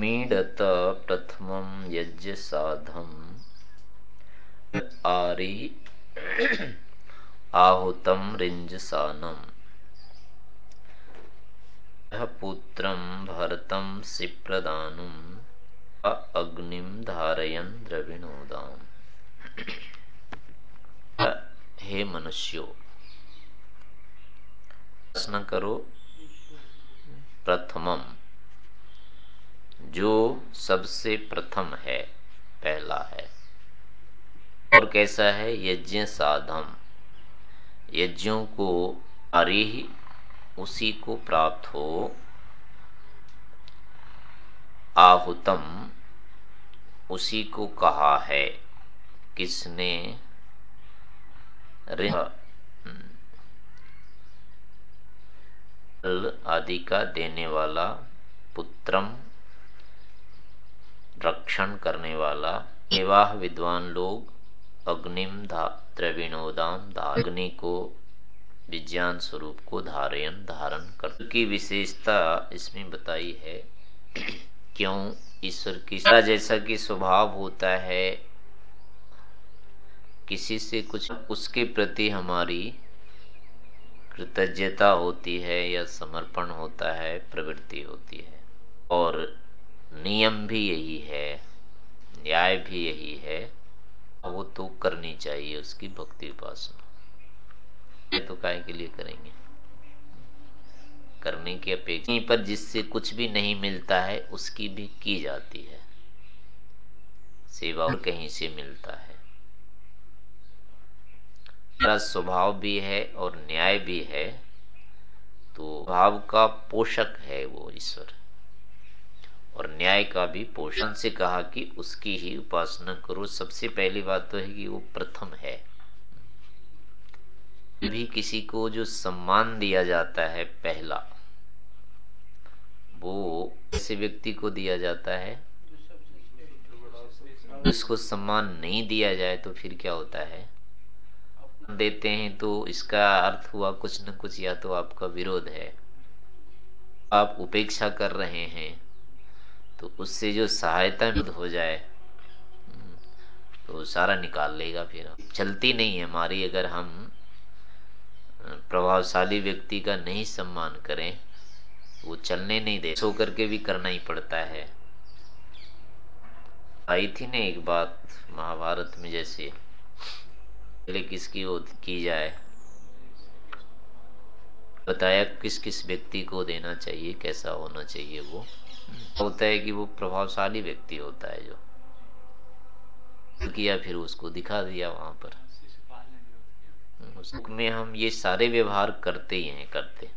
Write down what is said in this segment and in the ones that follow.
समीडत प्रथम यज्ञ साधम आरी आहुतम रिंजसानम पुत्रम भरतम सिप्रदानुम अग्निम धारयन द्रविणोदाम हे मनुष्यो, प्रश्न करो प्रथमम। जो सबसे प्रथम है, पहला है। और कैसा है? यज्ञ साधम। यज्ञों को अरे उसी को प्राप्त हो। आहुतम उसी को कहा है। किसने? आदि का देने वाला पुत्रम रक्षण करने वाला विवाह विद्वान लोग अग्निम द्रविणोदाम अग्नि को विज्ञान स्वरूप को धारयन, धारण कर की विशेषता इसमें बताई है। क्यों? ईश्वर की जैसा कि स्वभाव होता है, किसी से कुछ उसके प्रति हमारी कृतज्ञता होती है या समर्पण होता है, प्रवृत्ति होती है। और नियम भी यही है, न्याय भी यही है। वो तो करनी चाहिए उसकी भक्ति उपासना। ये तो काय के लिए करेंगे? करने की अपेक्षा। पर जिससे कुछ भी नहीं मिलता है, उसकी भी की जाती है। सेवा और कहीं से मिलता है। स्वभाव भी है और न्याय भी है तो भाव का पोषक है वो ईश्वर। और न्याय का भी पोषण से कहा कि उसकी ही उपासना करो। सबसे पहली बात तो है कि वो प्रथम है। भी किसी को जो सम्मान दिया जाता है पहला, वो ऐसे व्यक्ति को दिया जाता है उसको सम्मान नहीं दिया जाए तो फिर क्या होता है? देते हैं तो इसका अर्थ हुआ कुछ न कुछ या तो आपका विरोध है। आप उपेक्षा कर रहे हैं। तो उससे जो सहायता हो जाए तो सारा निकाल लेगा फिर। चलती नहीं है हमारी अगर हम प्रभावशाली व्यक्ति का नहीं सम्मान करें वो चलने नहीं दे। सो करके भी करना ही पड़ता है। आई थी ना एक बात महाभारत में जैसे पहले किसकी वो की जाए? बताया किस किस व्यक्ति को देना चाहिए कैसा होना चाहिए वो? होता है कि वो प्रभावशाली व्यक्ति होता है जो। किया फिर उसको दिखा दिया वहाँ पर। में हम ये सारे व्यवहार करते ही हैं, करते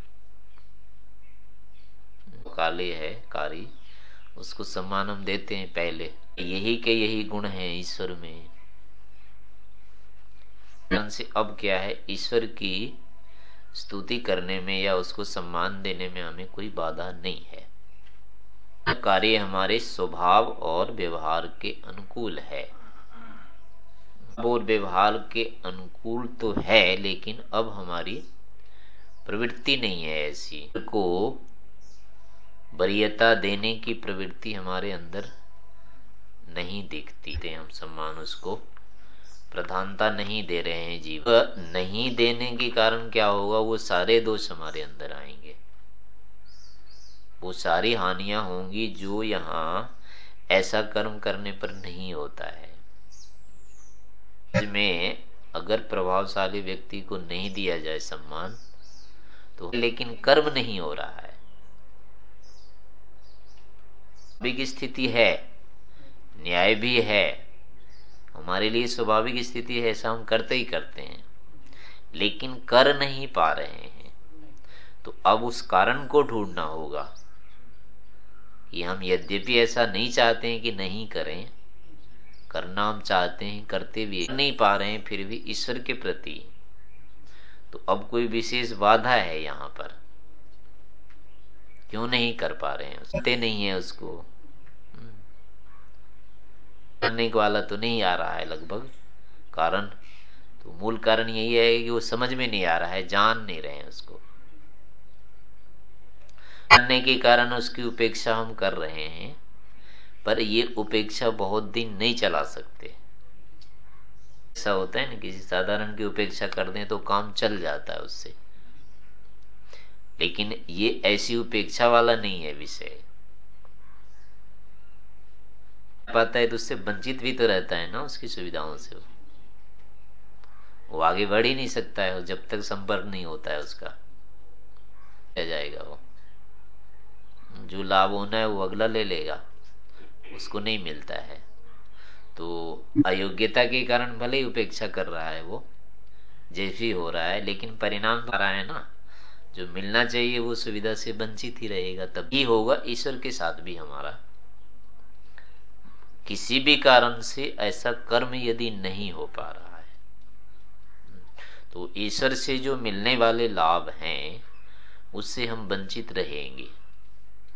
काले है, कारी, उसको सम्मान हम देते हैं पहले। यही के यही गुण हैं ईश्वर में। से अब क्या है? ईश्वर की स्तुति करने में या उसको सम्मान देने में हमें कोई बाधा नहीं है। कार्य हमारे स्वभाव और व्यवहार के अनुकूल है। और व्यवहार के अनुकूल तो है, लेकिन अब हमारी प्रवृत्ति नहीं है ऐसी। को वरीयता देने की प्रवृत्ति हमारे अंदर नहीं दिखती। थे हम सम्मान उसको प्रधानता नहीं दे रहे हैं, जीव नहीं देने के कारण क्या होगा? वो सारे दोष हमारे अंदर आएँगे। वो सारी हानियाँ होंगी जो यहाँ ऐसा कर्म करने पर नहीं होता है। में अगर प्रभावशाली व्यक्ति को नहीं दिया जाए सम्मान तो लेकिन कर्म नहीं हो रहा है। की स्थिति है, न्याय भी है। हमारे लिए स्वाभाविक स्थिति है, ऐसा हम करते ही करते हैं। लेकिन कर नहीं पा रहे हैं। तो अब उस कारण को ढूंढना होगा। कि हम यद्यपि ऐसा नहीं चाहते हैं कि नहीं करें करना हम चाहते हैं, करते भी नहीं पा रहे हैं, फिर भी ईश्वर के प्रति। तो अब कोई विशेष बाधा है यहाँ पर। क्यों नहीं कर पा रहे हैं? सुनते नहीं है उसको। हम्म। करने वाला तो नहीं आ रहा है लगभग। कारण? तो मूल कारण यही है कि वो समझ में नहीं आ रहा है, जान नहीं रहे हैं उसको। जानने के कारण उसकी उपेक्षा हम कर रहे हैं, पर ये उपेक्षा बहुत दिन नहीं चला सकते। ऐसा होता है ना, किसी साधारण की उपेक्षा कर दें तो काम चल जाता है उससे। लेकिन ये ऐसी उपेक्षा वाला नहीं है विषय। पाता है तो उससे वंचित भी तो रहता है ना उसकी सुविधाओं से। वो आगे बढ़ ही नहीं सकता है, जब तक संपर्क नहीं होता है उसका। जाएगा वो? जो लाभ होना है वो अगला ले लेगा, उसको नहीं मिलता है। तो अयोग्यता के कारण भले ही उपेक्षा कर रहा है वो, जैसी हो रहा है, लेकिन परिणाम आ रहा है ना। जो मिलना चाहिए वो सुविधा से वंचित ही रहेगा तभी होगा, ईश्वर के साथ भी हमारा। किसी भी कारण से ऐसा कर्म यदि नहीं हो पा रहा है तो ईश्वर से जो मिलने वाले लाभ हैं, उससे हम वंचित रहेंगे।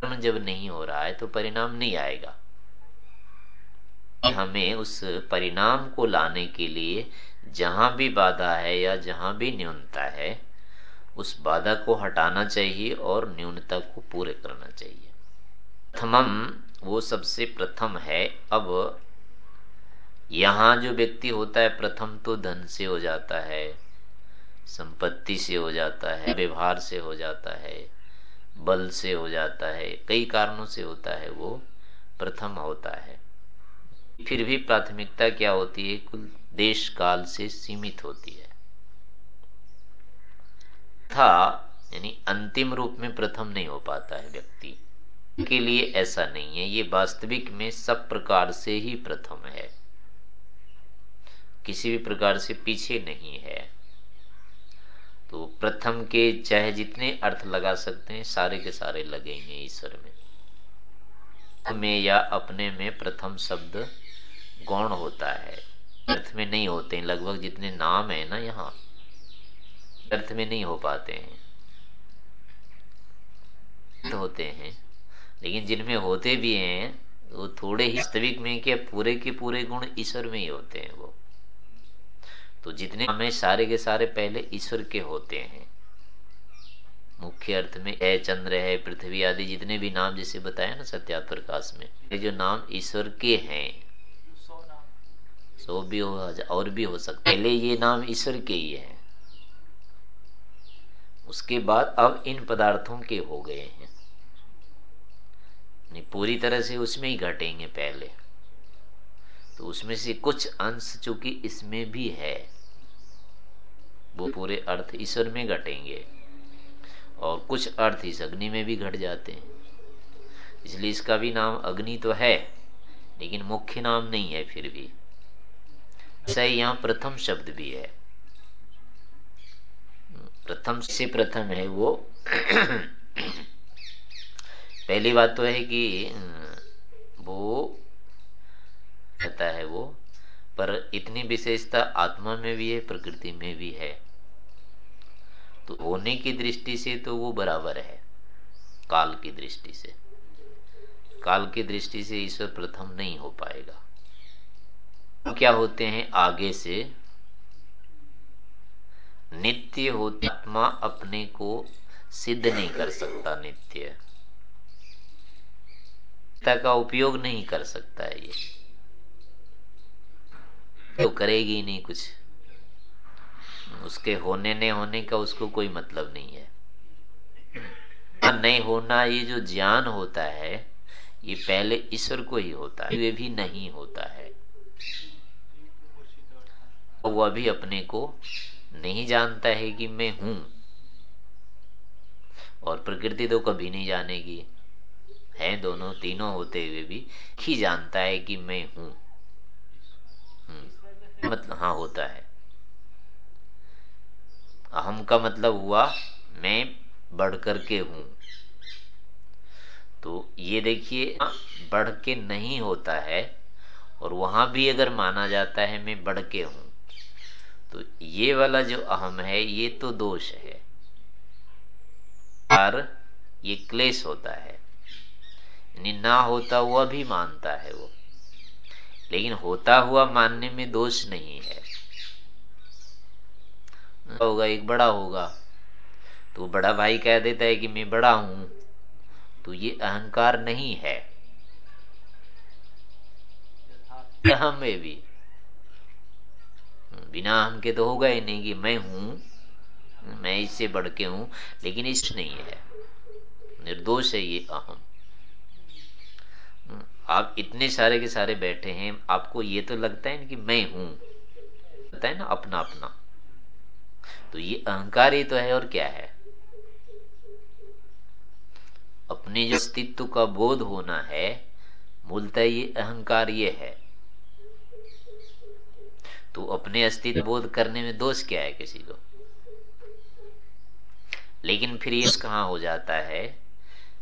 कर्म जब नहीं हो रहा है तो परिणाम नहीं आएगा। हमें उस परिणाम को लाने के लिए जहाँ भी बाधा है या जहाँ भी न्यूनता है उस बाधा को हटाना चाहिए और न्यूनता को पूरे करना चाहिए। प्रथमम वो सबसे प्रथम है अब यहाँ जो व्यक्ति होता है प्रथम तो धन से हो जाता है संपत्ति से हो जाता है व्यवहार से हो जाता है। बल से हो जाता है, कई कारणों से होता है, वो प्रथम होता है। फिर भी प्राथमिकता क्या होती है? कुल देश काल से सीमित होती है। था, यानी अंतिम रूप में प्रथम नहीं हो पाता है व्यक्ति। के लिए ऐसा नहीं है, ये वास्तविक में सब प्रकार से ही प्रथम है। किसी भी प्रकार से पीछे नहीं है। तो प्रथम के चाहे जितने अर्थ लगा सकते हैं, सारे के सारे लगेंगे ईश्वर में। में या अपने में प्रथम शब्द गौण होता है। अर्थ में नहीं होते हैं, लगभग जितने नाम है ना यहाँ अर्थ में नहीं हो पाते हैं। होते हैं, लेकिन जिनमें होते भी हैं, वो थोड़े ही वास्तविक में क्या पूरे के पूरे गुण ईश्वर में ही होते हैं वो। तो जितने हमें सारे के सारे पहले ईश्वर के होते हैं। मुख्य अर्थ में ए, चंद्र है, पृथ्वी आदि जितने भी नाम जैसे बताया ना सत्या प्रकाश में, ये जो नाम ईश्वर के हैं, सो भी हो, और भी हो सकते पहले ये नाम ईश्वर के ही है। उसके बाद अब इन पदार्थों के हो गए हैं। पूरी तरह से उसमें ही घटेंगे पहले। तो उसमें से कुछ अंश चूँकि इसमें भी है, वो पूरे अर्थ ईश्वर में घटेंगे और कुछ अर्थ इस अग्नि में भी घट जाते हैं। इसलिए इसका भी नाम अग्नि तो है, लेकिन मुख्य नाम नहीं है फिर भी। ऐसा ही यहाँ प्रथम शब्द भी है। प्रथम से प्रथम है वो। पहली बात तो है कि, वो रहता है वो, पर इतनी विशेषता आत्मा में भी है, प्रकृति में भी है। तो होने की दृष्टि से तो वो बराबर है, काल की दृष्टि से। काल की दृष्टि से ईश्वर प्रथम नहीं हो पाएगा। तो क्या होते हैं, आगे से नित्य होती आत्मा अपने को सिद्ध नहीं कर सकता नित्य का उपयोग नहीं कर सकता है ये। तो करेगी नहीं कुछ। उसके होने नहीं होने का उसको कोई मतलब नहीं है। नहीं होना ये जो ज्ञान होता है, ये पहले ईश्वर को ही होता है वे भी नहीं होता है। वो अभी अपने को नहीं जानता है कि मैं हूँ। और प्रकृति तो कभी नहीं जानेगी। है दोनों, तीनों होते हुए भी, ही जानता है कि मैं हूँ। मतलब हाँ होता है? अहम का मतलब हुआ, मैं बढ़ करके हूँ। तो ये देखिए, बढ़ के नहीं होता है, और वहाँ भी अगर माना जाता है, मैं बढ़ के हूँ। तो ये वाला जो अहम है, ये तो दोष है। और ये क्लेश होता है। ना होता हुआ भी मानता है वो। लेकिन होता हुआ मानने में दोष नहीं है। होगा, एक बड़ा होगा। तो बड़ा भाई कह देता है कि मैं बड़ा हूँ तो ये अहंकार नहीं है। अहम में भी। बिना हम के तो होगा ही नहीं कि मैं हूँ, मैं इससे बढ़ के हूँ, लेकिन इस नहीं है। निर्दोष है ये अहम। आप इतने सारे के सारे बैठे हैं, आपको ये तो लगता है कि मैं हूँ। लगता है ना, अपना अपना। तो ये अहंकार ही तो है और क्या है? अपने जो अस्तित्व का बोध होना है, मूलतः ये अहंकार ये है। तो अपने अस्तित्व बोध करने में दोष क्या है किसी को? लेकिन फिर ये कहा हो जाता है?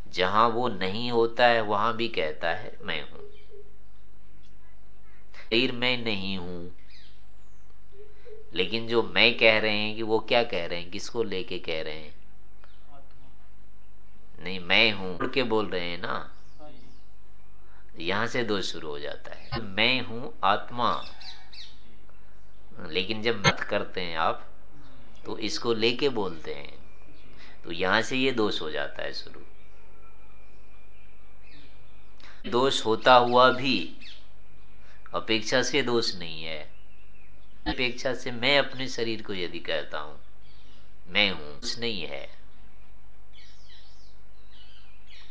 जहाँ वो नहीं होता है, वहाँ भी कहता है, मैं हूँ। शरीर मैं नहीं हूँ। लेकिन जो मैं कह रहे हैं कि वो क्या कह रहे हैं, किसको लेके कह रहे हैं? नहीं, मैं हूँ। के बोल रहे हैं ना? यहाँ से दोष शुरू हो जाता है। मैं हूँ आत्मा। लेकिन जब मत करते हैं आप तो इसको लेके बोलते हैं। तो यहाँ से ये दोष हो जाता है शुरू। दोष होता हुआ भी अपेक्षा से दोष नहीं है। अपेक्षा से मैं अपने शरीर को यदि कहता हूँ, मैं हूँ कुछ नहीं है।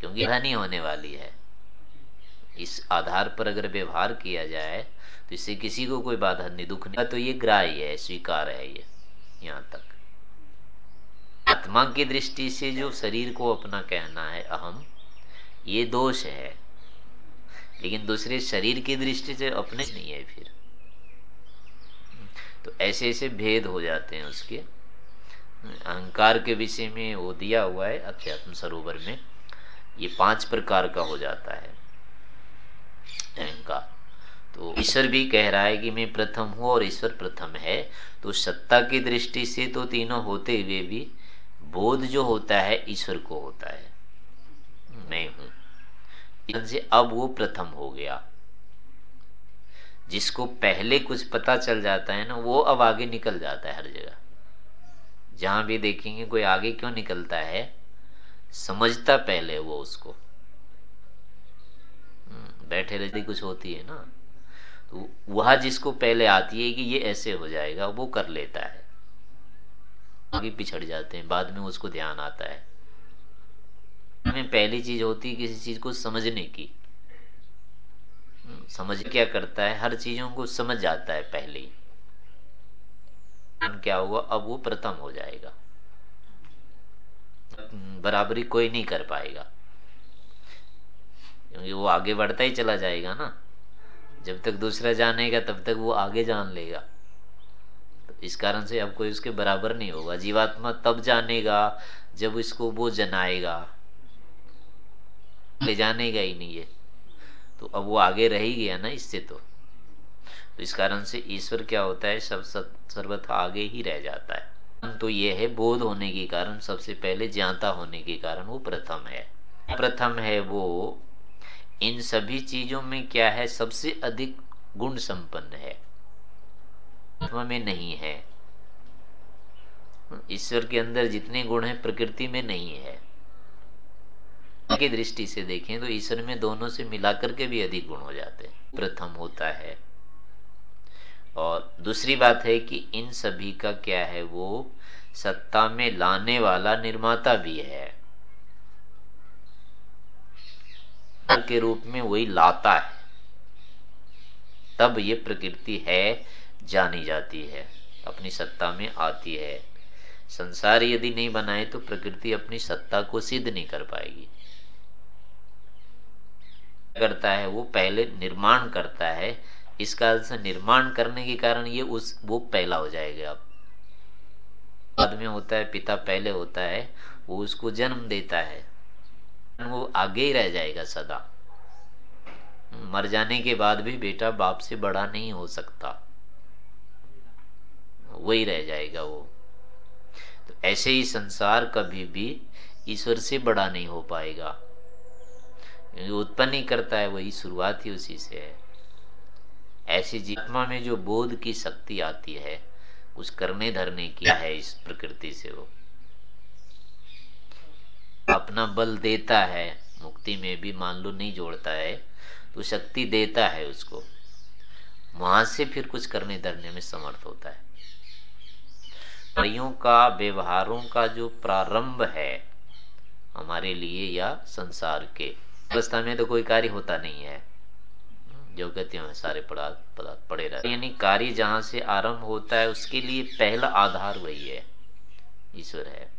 क्योंकि हानि होने वाली है। इस आधार पर अगर व्यवहार किया जाए तो इससे किसी को कोई बाधा नहीं, दुख नहीं। तो ये ग्राह्य है, स्वीकार है ये, यहाँ तक। आत्मा की दृष्टि से जो शरीर को अपना कहना है अहम, ये दोष है। लेकिन दूसरे शरीर की दृष्टि से अपने नहीं है फिर। तो ऐसे ऐसे भेद हो जाते हैं उसके। अहंकार के विषय में वो दिया हुआ है अध्यात्म सरोवर में। ये पाँच प्रकार का हो जाता है अहंकार। तो ईश्वर भी कह रहा है कि मैं प्रथम हूँ और ईश्वर प्रथम है। तो सत्ता की दृष्टि से तो तीनों होते हुए भी बोध जो होता है ईश्वर को होता है। मैं हूँ। से अब वो प्रथम हो गया। जिसको पहले कुछ पता चल जाता है ना वो अब आगे निकल जाता है हर जगह। जहाँ भी देखेंगे कोई आगे क्यों निकलता है? समझता पहले वो उसको। हम्म, बैठे रहते कुछ होती है ना। तो वह जिसको पहले आती है कि ये ऐसे हो जाएगा वो कर लेता है। आगे पिछड़ जाते हैं बाद में उसको ध्यान आता है। में पहली चीज़ होती है किसी चीज़ को समझने की। समझ क्या करता है? हर चीज़ों को समझ जाता है पहले ही। क्या होगा? अब वो प्रथम हो जाएगा। बराबरी कोई नहीं कर पाएगा। क्योंकि वो आगे बढ़ता ही चला जाएगा ना। जब तक दूसरा जानेगा, तब तक वो आगे जान लेगा। तो इस कारण से अब कोई उसके बराबर नहीं होगा। जीवात्मा तब जानेगा जब इसको वो जनाएगा। ले जाने का ही नहीं है। तो अब वो आगे रह ही गया ना इससे तो। तो इस कारण से ईश्वर क्या होता है, सब सर्वथा आगे ही रह जाता है। तो ये है बोध होने के कारण, सबसे पहले ज्ञाता होने के कारण वो प्रथम है। प्रथम है वो, इन सभी चीज़ों में क्या है, सबसे अधिक गुण संपन्न है। में नहीं है। ईश्वर के अंदर जितने गुण हैं, प्रकृति में नहीं है। की दृष्टि से देखें तो ईश्वर में दोनों से मिलाकर के भी अधिक गुण हो जाते हैं। प्रथम होता है। और दूसरी बात है कि इन सभी का क्या है वो सत्ता में लाने वाला निर्माता भी है। के रूप में वही लाता है। तब ये प्रकृति है, जानी जाती है, अपनी सत्ता में आती है। संसार यदि नहीं बनाए तो प्रकृति अपनी सत्ता को सिद्ध नहीं कर पाएगी। करता है, वो पहले निर्माण करता है, इस कारण से निर्माण करने के कारण ये उस, वो पहला हो जाएगा। अब बाद में होता है, पिता पहले होता है, वो उसको जन्म देता है। वो आगे ही रह जाएगा सदा। मर जाने के बाद भी बेटा बाप से बड़ा नहीं हो सकता। वही रह जाएगा वो। तो ऐसे ही संसार कभी भी ईश्वर से बड़ा नहीं हो पाएगा। उत्पन्न ही करता है, वही शुरुआत ही उसी से है। ऐसी जीवात्मा में जो बोध की शक्ति आती है कुछ करने धरने की है इस प्रकृति से वो। अपना बल देता है, मुक्ति में भी मान लो नहीं जोड़ता है तो शक्ति देता है उसको। वहाँ से फिर कुछ करने धरने में समर्थ होता है। का, व्यवहारों का जो प्रारंभ है, हमारे लिए या संसार के अवस्था में तो कोई कार्य होता नहीं है। जो कहते हैं, सारे पदार्थ पदार्थ पड़े रहते यानी कार्य जहाँ से आरंभ होता है, उसके लिए पहला आधार वही है। ईश्वर है।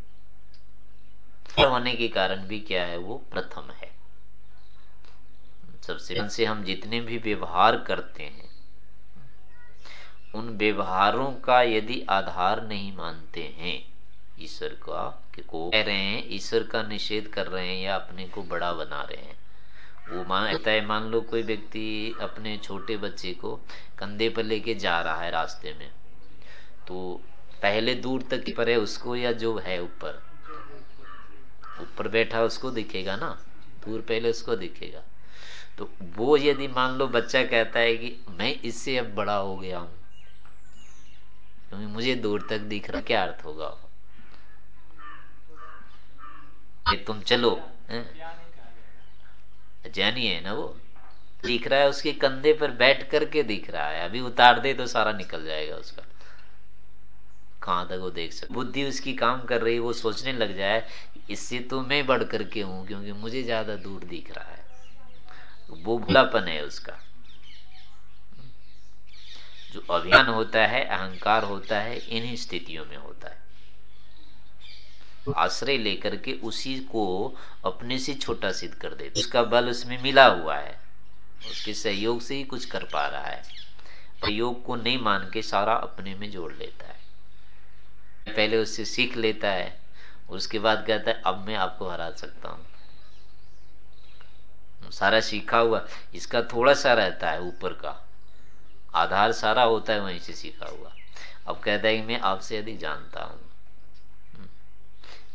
होने के कारण भी क्या है, वो प्रथम है। सबसे से हम जितने भी व्यवहार करते हैं, उन व्यवहारों का यदि आधार नहीं मानते हैं, ईश्वर का, कि को कह रहे हैं, ईश्वर का निषेध कर रहे हैं या अपने को बड़ा बना रहे हैं वो मानता है, मान लो कोई व्यक्ति अपने छोटे बच्चे को कंधे पर लेके जा रहा है रास्ते में तो पहले दूर तक पर है उसको या जो है ऊपर? ऊपर बैठा उसको दिखेगा ना? दूर पहले उसको दिखेगा। तो वो यदि मान लो बच्चा कहता है कि मैं इससे अब बड़ा हो गया हूँ, क्योंकि मुझे दूर तक दिख रहा, क्या अर्थ होगा? ये तुम चलो ज्ञानी है ना वो। दिख रहा है उसके कंधे पर बैठ करके दिख रहा है। अभी उतार दे तो सारा निकल जाएगा उसका। कहाँ तक वो देख सकते बुद्धि उसकी काम कर रही वो सोचने लग जाए, इससे तो मैं बढ़ करके हूँ, क्योंकि मुझे ज़्यादा दूर दिख रहा है। वो भूलापन है उसका। जो अभियान होता है, अहंकार होता है, इन्हीं स्थितियों में होता है। आश्रय लेकर के उसी को अपने से छोटा सिद्ध कर देते। उसका बल उसमें मिला हुआ है। उसके सहयोग से ही कुछ कर पा रहा है। प्रयोग को नहीं मान के सारा अपने में जोड़ लेता है। पहले उससे सीख लेता है। उसके बाद कहता है, अब मैं आपको हरा सकता हूँ। सारा सीखा हुआ। इसका थोड़ा सा रहता है ऊपर का। आधार सारा होता है, वहीं से सीखा हुआ। अब कहता है कि मैं आपसे अधिक जानता हूँ।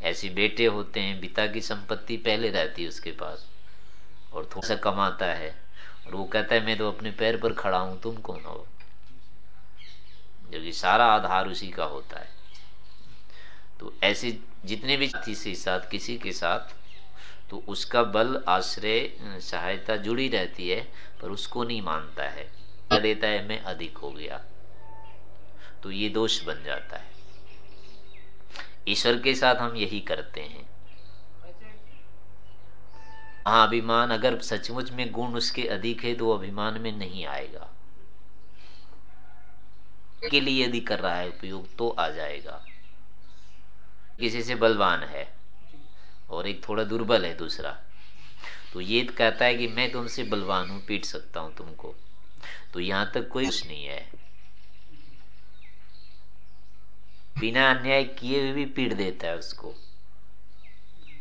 ऐसे बेटे होते हैं, पिता की संपत्ति पहले रहती है उसके पास और थोड़ा सा कमाता है और वो कहता है, मैं तो अपने पैर पर खड़ा हूँ, तुम कौन हो? जबकि सारा आधार उसी का होता है। तो ऐसे जितने भी साथी से साथ, किसी के साथ तो उसका बल, आश्रय, सहायता जुड़ी रहती है, पर उसको नहीं मानता है। देता है, मैं अधिक हो गया। तो ये दोष बन जाता है। ईश्वर के साथ हम यही करते हैं। हाँ अभिमान, अगर सचमुच में गुण उसके अधिक है तो अभिमान में नहीं आएगा। के लिए यदि कर रहा है उपयोग तो आ जाएगा। किसी से बलवान है और एक थोड़ा दुर्बल है दूसरा तो ये कहता है कि मैं तुमसे बलवान हूँ, पीट सकता हूँ तुमको। तो यहाँ तक कोई कुछ नहीं है। बिना अन्याय किए हुए भी पीट देता है उसको।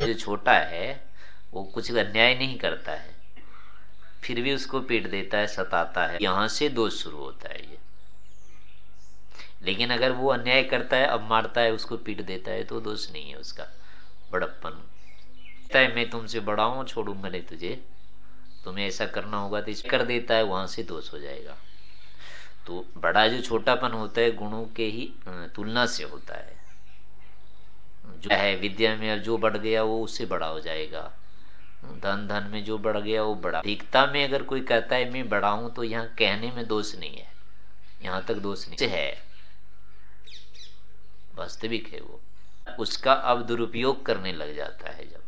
जो छोटा है, वो कुछ अन्याय नहीं करता है। फिर भी उसको पीट देता है, सताता है। यहाँ से दोष शुरू होता है ये। लेकिन अगर वो अन्याय करता है, अब मारता है, उसको पीट देता है तो दोष नहीं है उसका। बड़प्पन। है, मैं तुमसे बड़ा हूँ, छोड़ूँगा नहीं तुझे। तुम्हें ऐसा करना होगा तो कर देता है, वहाँ से दोष हो जाएगा। तो बड़ा जो छोटापन होता है, गुणों के ही तुलना से होता है। जो है विद्या में जो बढ़ गया, वो उससे बड़ा हो जाएगा। धन धन में जो बढ़ गया, वो बड़ा। अधिकता में अगर कोई कहता है, मैं हूँ तो यहाँ कहने में दोष नहीं है। यहाँ तक दोष नहीं है। वास्तविक है वो। उसका अब दुरुपयोग करने लग जाता है जब।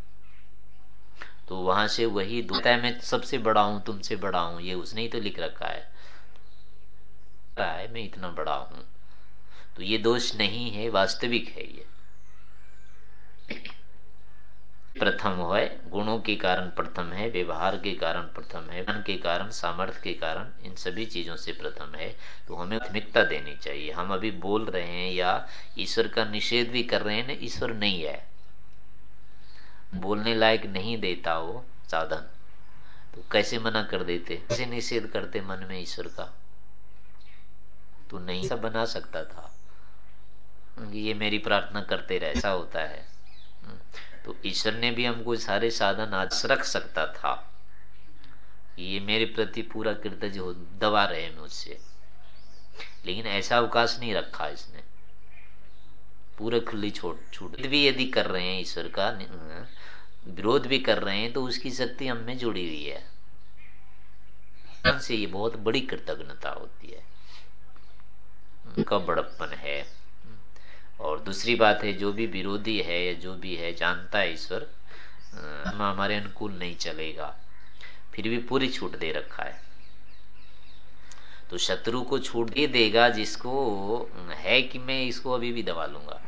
तो वहाँ से वही दूता है, मैं सबसे बड़ा हूँ, तुमसे बड़ा हूँ ये उसने ही तो लिख रखा है। है, मैं इतना बड़ा हूँ। तो ये दोष नहीं है, वास्तविक है ये। प्रथम है, गुणों के कारण प्रथम है, व्यवहार के कारण प्रथम है मन के कारण, सामर्थ्य के कारण, इन सभी चीज़ों से प्रथम है। तो हमें प्राथमिकता देनी चाहिए। हम अभी बोल रहे हैं या ईश्वर का निषेध भी कर रहे हैं ना, ईश्वर नहीं है। बोलने लायक नहीं देता वो साधन। तो कैसे मना कर देते? कैसे निषेध करते मन में ईश्वर का? तो नहीं सब बना सकता था। ये मेरी प्रार्थना करते रहे, ऐसा होता है। तो ईश्वर ने भी हमको सारे साधन आज रख सकता था। ये मेरे प्रति पूरा कृतज्ञ हो, दबा रहे मुझसे। लेकिन ऐसा अवकाश नहीं रखा इसने। पूरे खुली छोड़, छूट। भी यदि कर रहे हैं ईश्वर का विरोध भी कर रहे हैं तो उसकी शक्ति हम जुड़ी हुई है। से ये बहुत बड़ी कृतज्ञता होती है। का बड़प्पन है। और दूसरी बात है, जो भी विरोधी है या जो भी है, जानता है ईश्वर हमारे अनुकूल नहीं चलेगा। फिर भी पूरी छूट दे रखा है। तो शत्रु को छूट दे देगा जिसको, है कि मैं इसको अभी भी दबा लूँगा।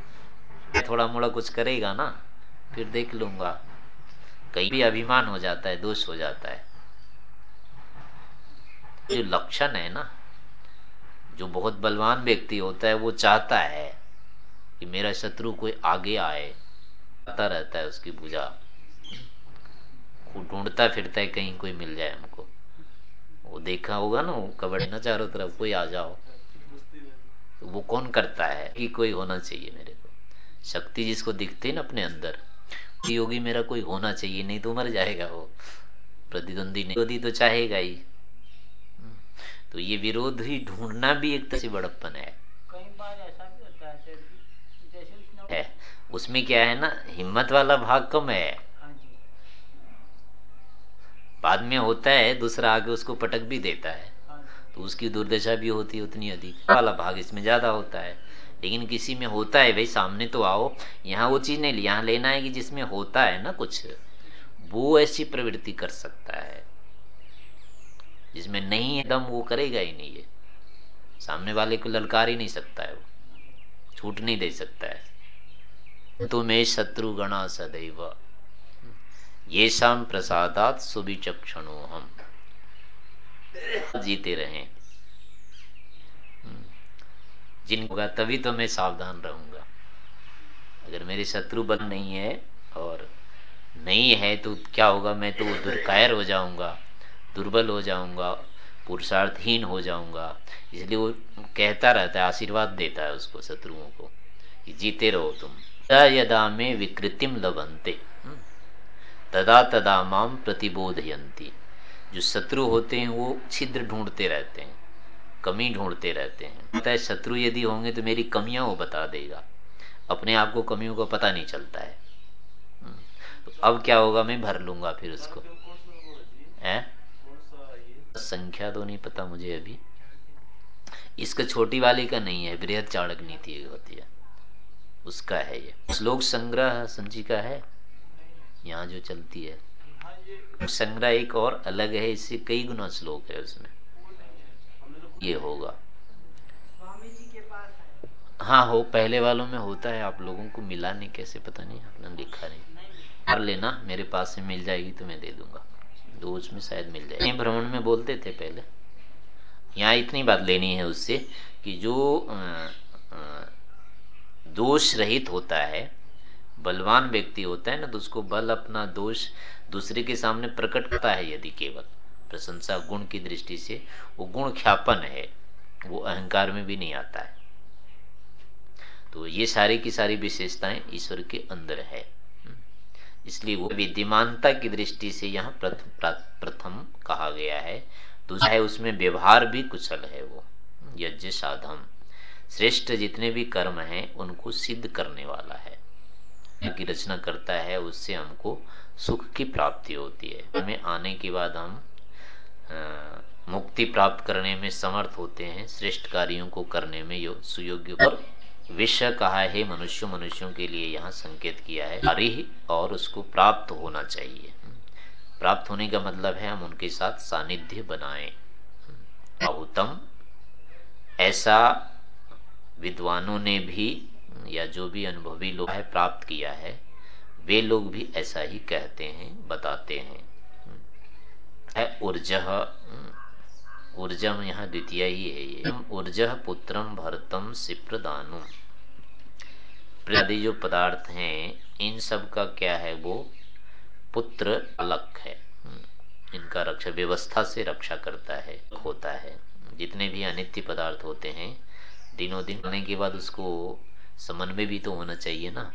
थोड़ा मोड़ा कुछ करेगा ना, फिर देख लूँगा। कहीं भी अभिमान हो जाता है, दोष हो जाता है। जो लक्षण है ना। जो बहुत बलवान व्यक्ति होता है, वो चाहता है कि मेरा शत्रु कोई आगे आए। आता रहता है उसकी पूजा। ढूंढता फिरता है, कहीं कोई मिल जाए हमको। वो देखा होगा ना, वो कबड्डी ना चारों तरफ़, कोई आ जाओ। तो वो कौन करता है? कि कोई होना चाहिए मेरे को। शक्ति जिसको दिखती है ना अपने अंदर योगी मेरा कोई होना चाहिए, नहीं तो मर जाएगा वो। प्रतिद्वंदी नहीं। तो चाहेगा ही। तो ये विरोध ही ढूंढना भी एक तरह से बड़प्पन है। कई बार ऐसा भी होता है जैसे है। उसमें क्या है ना हिम्मत वाला भाग कम है। हाँ बाद में होता है दूसरा आगे उसको पटक भी देता है। हाँ तो उसकी दुर्दशा भी होती है उतनी अधिक। वाला भाग इसमें ज़्यादा होता है। लेकिन किसी में होता है भाई सामने तो आओ। यहाँ वो चीज़ नहीं यहाँ लेना है कि जिसमें होता है ना कुछ वो ऐसी प्रवृत्ति कर सकता है। जिसमें नहीं है दम, वो करेगा ही नहीं है सामने वाले को ललकार ही नहीं सकता है वो। छूट नहीं दे सकता है। तुम्हें शत्रु गणा सदैव। ये शाम प्रसादात सुविचक्षणो हम। जीते रहे। जिन होगा तभी तो मैं सावधान रहूँगा। अगर मेरे शत्रु बल नहीं है और नहीं है तो क्या होगा? मैं तो दुर्कायर हो जाऊँगा। दुर्बल हो जाऊँगा पुरुषार्थहीन हो जाऊँगा। इसलिए वो कहता रहता है आशीर्वाद देता है उसको शत्रुओं को कि जीते रहो तुम। यदा में विकृतिम लबनते हम्म, तदा तदा माम प्रतिबोधयंती जो शत्रु होते हैं वो छिद्र ढूंढते रहते हैं कमी ढूंढते रहते हैं। पता है शत्रु यदि होंगे तो मेरी कमियाँ वो बता देगा। अपने आप को कमियों का पता नहीं चलता है। हम्म, तो अब क्या होगा मैं भर लूँगा फिर उसको। है? संख्या तो नहीं पता मुझे अभी। इसका छोटी वाली का नहीं है, बृहद चाणक नीति होती है। उसका है ये। श्लोक संग्रह संचिका है। यहाँ जो चलती है। संग्रह एक और अलग है, इससे कई गुना श्लोक है उसमें। ये होगा। हाँ हो, पहले वालों में होता है। आप लोगों को मिला नहीं, कैसे पता नहीं, आपने लिखा नहीं। कर लेना, मेरे पास से मिल जाएगी तो मैं दे दूँगा। तो उसमें शायद मिल जाए। भ्रमण में बोलते थे पहले। यहाँ इतनी बात लेनी है उससे कि जो दोष रहित होता है, बलवान व्यक्ति होता है ना तो उसको बल अपना दोष दूसरे के सामने प्रकट करता है यदि केवल। प्रशंसा गुण की दृष्टि से वो गुण ख्यापन है, वो अहंकार में भी नहीं आता है। तो ये सारी की सारी विशेषताएँ ईश्वर के अंदर है। इसलिए वो विद्यमानता की दृष्टि से यहाँ प्रथम कहा गया है। दूसरा है उसमें व्यवहार भी कुशल है वो यज्ञ साधम श्रेष्ठ जितने भी कर्म हैं उनको सिद्ध करने वाला है। की रचना करता है उससे हमको सुख की प्राप्ति होती है। हमें आने के बाद हम आ, मुक्ति प्राप्त करने में समर्थ होते हैं श्रेष्ठ कार्यों को करने में सुयोग्य और विषय कहा है, मनुष्य मनुष्यों के लिए यहाँ संकेत किया है। हरि और उसको प्राप्त होना चाहिए। प्राप्त होने का मतलब है हम उनके साथ सानिध्य बनाए। बहुतम ऐसा विद्वानों ने भी या जो भी अनुभवी लोग है, प्राप्त किया है, वे लोग भी ऐसा ही कहते हैं, बताते हैं। है ऊर्जा ऊर्जम यहाँ द्वितीय ही है ये। ऊर्ज पुत्रम भरतम सिप्रदानु। आदि जो पदार्थ हैं इन सब का क्या है वो? पुत्र अलग है। हम्म, इनका रक्षा व्यवस्था से रक्षा करता है होता है। जितने भी अनित्य पदार्थ होते हैं दिनों दिन होने के बाद उसको समन्वय भी तो होना चाहिए ना।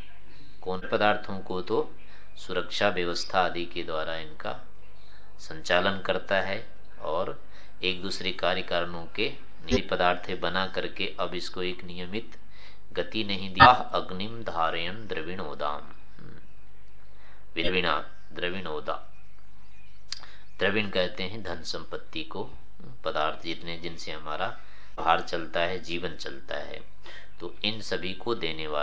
कौन पदार्थों को तो सुरक्षा व्यवस्था आदि के द्वारा इनका संचालन करता है और एक दूसरे कार्य कारणों के पदार्थ बना करके अब इसको एक नियमित गति नहीं दिया अग्निम धारयन द्रविणोदाम। द्रविणा द्रविणोदा। द्रविण कहते हैं धन संपत्ति को पदार्थ जितने जिनसे हमारा भार चलता है, जीवन चलता है। तो इन सभी को देने वाला